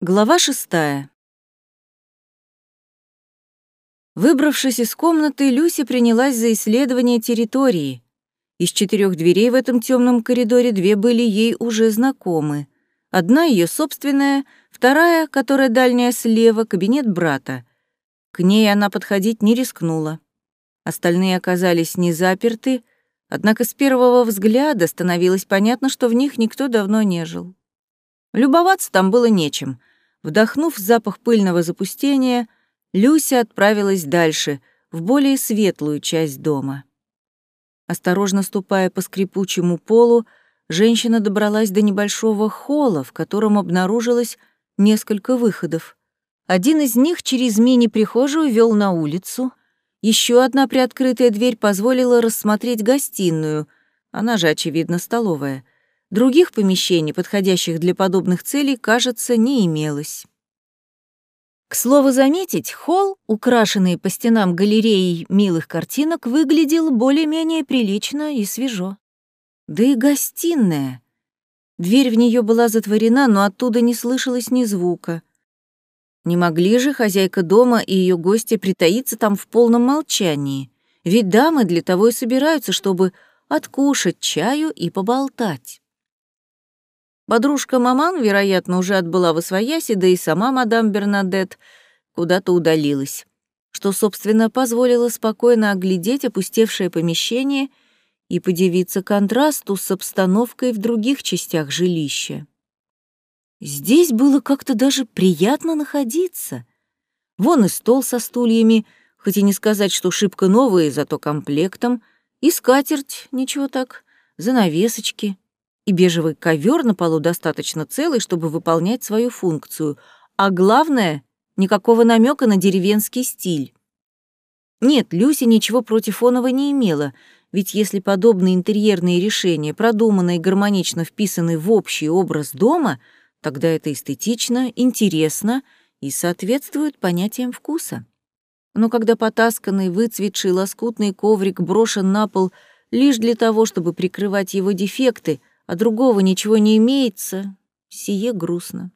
Глава шестая. Выбравшись из комнаты, Люси принялась за исследование территории. Из четырех дверей в этом темном коридоре две были ей уже знакомы. Одна ее собственная, вторая, которая дальняя слева, кабинет брата. К ней она подходить не рискнула. Остальные оказались не заперты, однако с первого взгляда становилось понятно, что в них никто давно не жил. Любоваться там было нечем — Вдохнув запах пыльного запустения, Люся отправилась дальше, в более светлую часть дома. Осторожно ступая по скрипучему полу, женщина добралась до небольшого холла, в котором обнаружилось несколько выходов. Один из них через мини-прихожую вел на улицу. Еще одна приоткрытая дверь позволила рассмотреть гостиную, она же, очевидно, столовая — Других помещений, подходящих для подобных целей, кажется, не имелось. К слову заметить, холл, украшенный по стенам галереей милых картинок, выглядел более-менее прилично и свежо. Да и гостиная. Дверь в нее была затворена, но оттуда не слышалось ни звука. Не могли же хозяйка дома и ее гости притаиться там в полном молчании, ведь дамы для того и собираются, чтобы откушать чаю и поболтать. Подружка Маман, вероятно, уже отбыла в Освояси, да и сама мадам Бернадет куда-то удалилась, что, собственно, позволило спокойно оглядеть опустевшее помещение и подивиться контрасту с обстановкой в других частях жилища. Здесь было как-то даже приятно находиться. Вон и стол со стульями, хоть и не сказать, что шибко новые, зато комплектом, и скатерть, ничего так, занавесочки — и бежевый ковер на полу достаточно целый, чтобы выполнять свою функцию, а главное — никакого намека на деревенский стиль. Нет, Люся ничего против Онова не имела, ведь если подобные интерьерные решения продуманы и гармонично вписаны в общий образ дома, тогда это эстетично, интересно и соответствует понятиям вкуса. Но когда потасканный, выцветший лоскутный коврик брошен на пол лишь для того, чтобы прикрывать его дефекты, а другого ничего не имеется, сие грустно.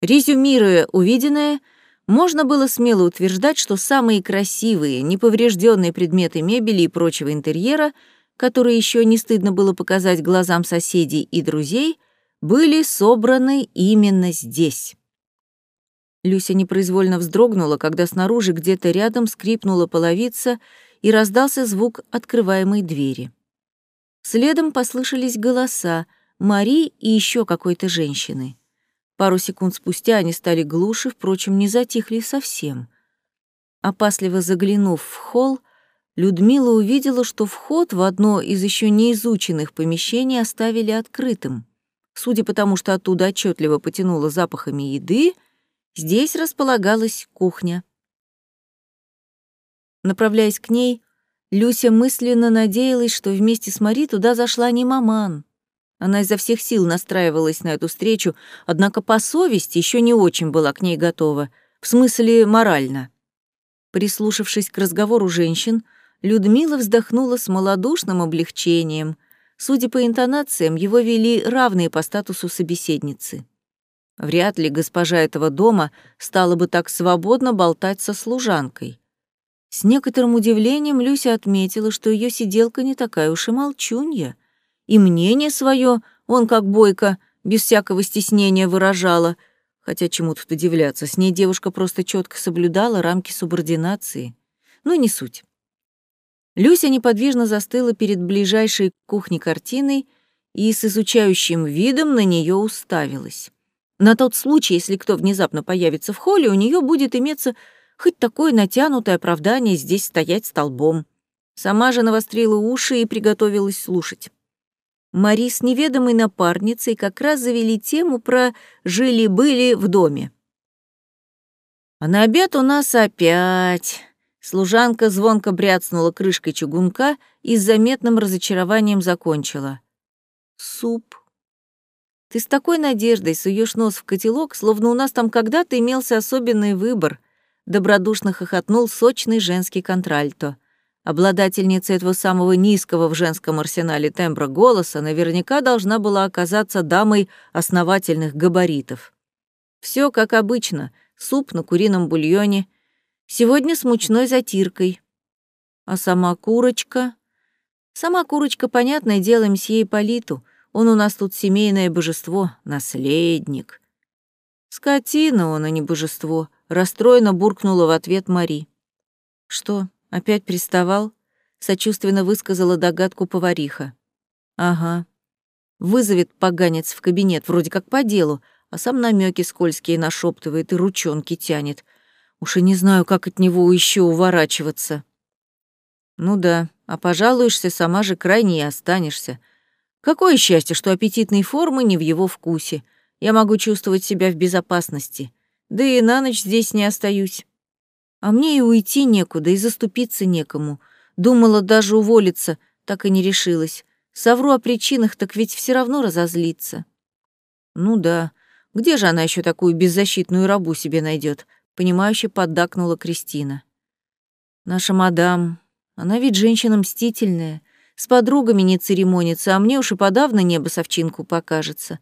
Резюмируя увиденное, можно было смело утверждать, что самые красивые, неповрежденные предметы мебели и прочего интерьера, которые еще не стыдно было показать глазам соседей и друзей, были собраны именно здесь. Люся непроизвольно вздрогнула, когда снаружи где-то рядом скрипнула половица и раздался звук открываемой двери. Следом послышались голоса Мари и еще какой-то женщины. Пару секунд спустя они стали глуше, впрочем, не затихли совсем. Опасливо заглянув в холл, Людмила увидела, что вход в одно из еще не изученных помещений оставили открытым. Судя по тому, что оттуда отчетливо потянуло запахами еды, здесь располагалась кухня. Направляясь к ней, Люся мысленно надеялась, что вместе с Мари туда зашла не маман. Она изо всех сил настраивалась на эту встречу, однако по совести еще не очень была к ней готова, в смысле морально. Прислушавшись к разговору женщин, Людмила вздохнула с малодушным облегчением. Судя по интонациям, его вели равные по статусу собеседницы. Вряд ли госпожа этого дома стала бы так свободно болтать со служанкой. С некоторым удивлением Люся отметила, что ее сиделка не такая уж и молчунья. И мнение свое он, как бойко, без всякого стеснения выражала. Хотя чему тут удивляться, с ней девушка просто четко соблюдала рамки субординации. Ну, не суть. Люся неподвижно застыла перед ближайшей к кухне картиной и с изучающим видом на нее уставилась. На тот случай, если кто внезапно появится в холле, у нее будет иметься Хоть такое натянутое оправдание здесь стоять столбом. Сама же навострила уши и приготовилась слушать. Мари с неведомой напарницей как раз завели тему про «жили-были в доме». «А на обед у нас опять...» Служанка звонко бряцнула крышкой чугунка и с заметным разочарованием закончила. «Суп». «Ты с такой надеждой суешь нос в котелок, словно у нас там когда-то имелся особенный выбор», добродушно хохотнул сочный женский контральто. Обладательница этого самого низкого в женском арсенале тембра голоса наверняка должна была оказаться дамой основательных габаритов. Все как обычно. Суп на курином бульоне. Сегодня с мучной затиркой. А сама курочка? Сама курочка, понятное дело, мсье Ипполиту. Он у нас тут семейное божество, наследник. Скотина он, а не божество. Расстроенно буркнула в ответ Мари. Что, опять приставал? Сочувственно высказала догадку повариха. Ага. Вызовет поганец в кабинет, вроде как по делу, а сам намеки скользкие нашептывает и ручонки тянет. Уж и не знаю, как от него еще уворачиваться. Ну да, а пожалуешься, сама же крайне и останешься. Какое счастье, что аппетитные формы не в его вкусе. Я могу чувствовать себя в безопасности. Да и на ночь здесь не остаюсь. А мне и уйти некуда, и заступиться некому. Думала даже уволиться, так и не решилась. Совру о причинах, так ведь все равно разозлиться. Ну да, где же она еще такую беззащитную рабу себе найдет? Понимающе поддакнула Кристина. Наша мадам, она ведь женщина мстительная, с подругами не церемонится, а мне уж и подавно небо совчинку покажется.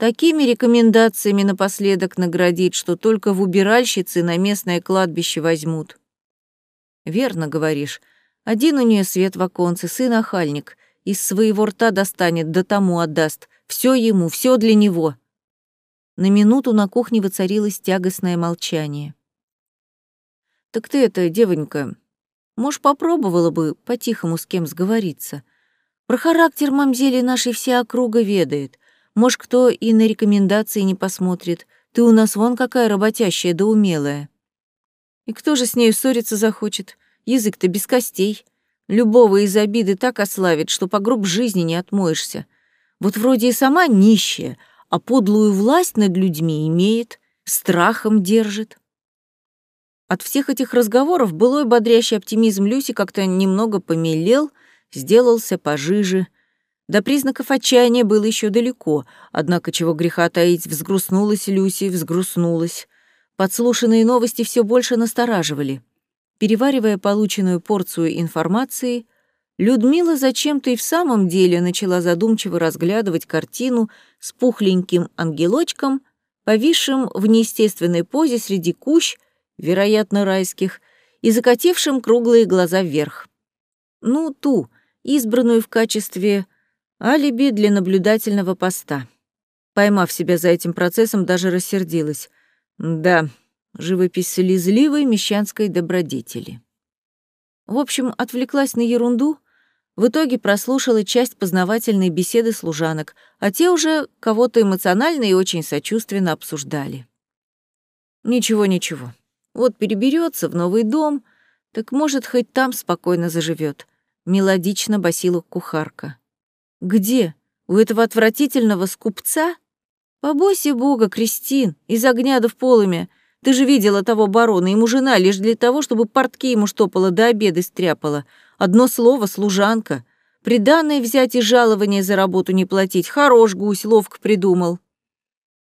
Такими рекомендациями напоследок наградить, что только в убиральщицы на местное кладбище возьмут. Верно говоришь. Один у нее свет в оконце, сын охальник, из своего рта достанет, да тому отдаст. Все ему, все для него. На минуту на кухне воцарилось тягостное молчание. «Так ты это, девонька, может, попробовала бы по-тихому с кем сговориться. Про характер мамзели нашей вся округа ведает. Может, кто и на рекомендации не посмотрит. Ты у нас вон какая работящая да умелая. И кто же с нею ссориться захочет? Язык-то без костей. Любого из обиды так ославит, что по гроб жизни не отмоешься. Вот вроде и сама нищая, а подлую власть над людьми имеет, страхом держит. От всех этих разговоров былой бодрящий оптимизм Люси как-то немного помелел, сделался пожиже. До признаков отчаяния было еще далеко, однако чего греха таить, взгрустнулась Люси, взгрустнулась. Подслушанные новости все больше настораживали. Переваривая полученную порцию информации, Людмила зачем-то и в самом деле начала задумчиво разглядывать картину с пухленьким ангелочком, повисшим в неестественной позе среди кущ, вероятно, райских, и закатившим круглые глаза вверх. Ну, ту, избранную в качестве алиби для наблюдательного поста. Поймав себя за этим процессом, даже рассердилась. Да, живопись слезливой мещанской добродетели. В общем, отвлеклась на ерунду, в итоге прослушала часть познавательной беседы служанок, а те уже кого-то эмоционально и очень сочувственно обсуждали. Ничего, ничего. Вот переберется в новый дом, так, может, хоть там спокойно заживет. Мелодично басила кухарка. Где? У этого отвратительного скупца? Побойся бога, Кристин, из огня да в полымя. Ты же видела того барона, ему жена лишь для того, чтобы портки ему штопала до обеда стряпала. Одно слово — служанка. Приданное взять и жалование за работу не платить. Хорош гусь, ловко придумал.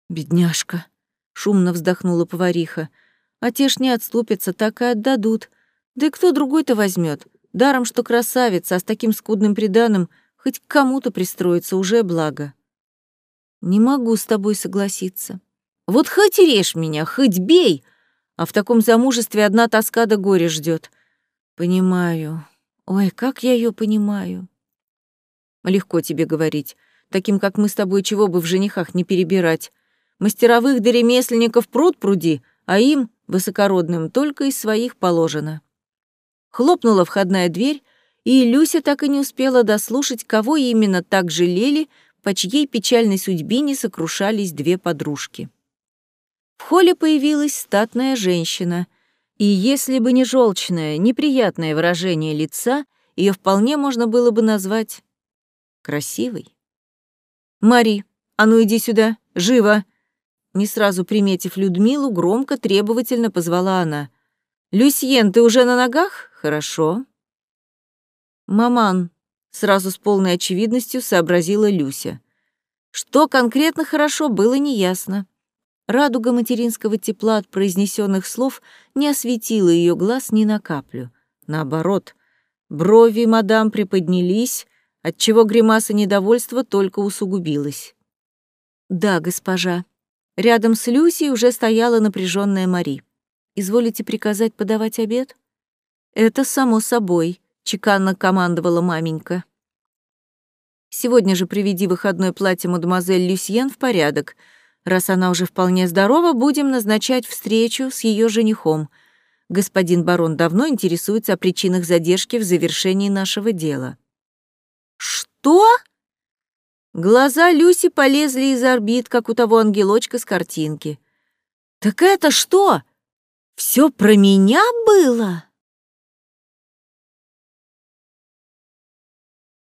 «Бедняжка», — шумно вздохнула повариха. А те ж не отступятся, так и отдадут. Да и кто другой-то возьмет? Даром, что красавица, а с таким скудным приданым хоть к кому-то пристроиться уже благо. Не могу с тобой согласиться. Вот хоть режь меня, хоть бей, а в таком замужестве одна тоска да горе ждет. Понимаю. Ой, как я ее понимаю. Легко тебе говорить. Таким, как мы с тобой, чего бы в женихах не перебирать. Мастеровых да ремесленников пруд пруди, а им высокородным только из своих положено. Хлопнула входная дверь, и Люся так и не успела дослушать, кого именно так жалели, по чьей печальной судьбине сокрушались две подружки. В холле появилась статная женщина, и если бы не желчное, неприятное выражение лица, ее вполне можно было бы назвать красивой. «Мари, а ну иди сюда, живо!» Не сразу приметив Людмилу, громко, требовательно позвала она. «Люсьен, ты уже на ногах? Хорошо». «Маман», — сразу с полной очевидностью сообразила Люся. Что конкретно хорошо, было неясно. Радуга материнского тепла от произнесенных слов не осветила ее глаз ни на каплю. Наоборот, брови мадам приподнялись, отчего гримаса недовольства только усугубилась. «Да, госпожа», Рядом с Люсей уже стояла напряженная Мари. «Изволите приказать подавать обед?» «Это само собой», — чеканно командовала маменька. «Сегодня же приведи выходное платье мадемуазель Люсьен в порядок. Раз она уже вполне здорова, будем назначать встречу с ее женихом. Господин барон давно интересуется о причинах задержки в завершении нашего дела». «Что?» Глаза Люси полезли из орбит, как у того ангелочка с картинки. «Так это что? Все про меня было?»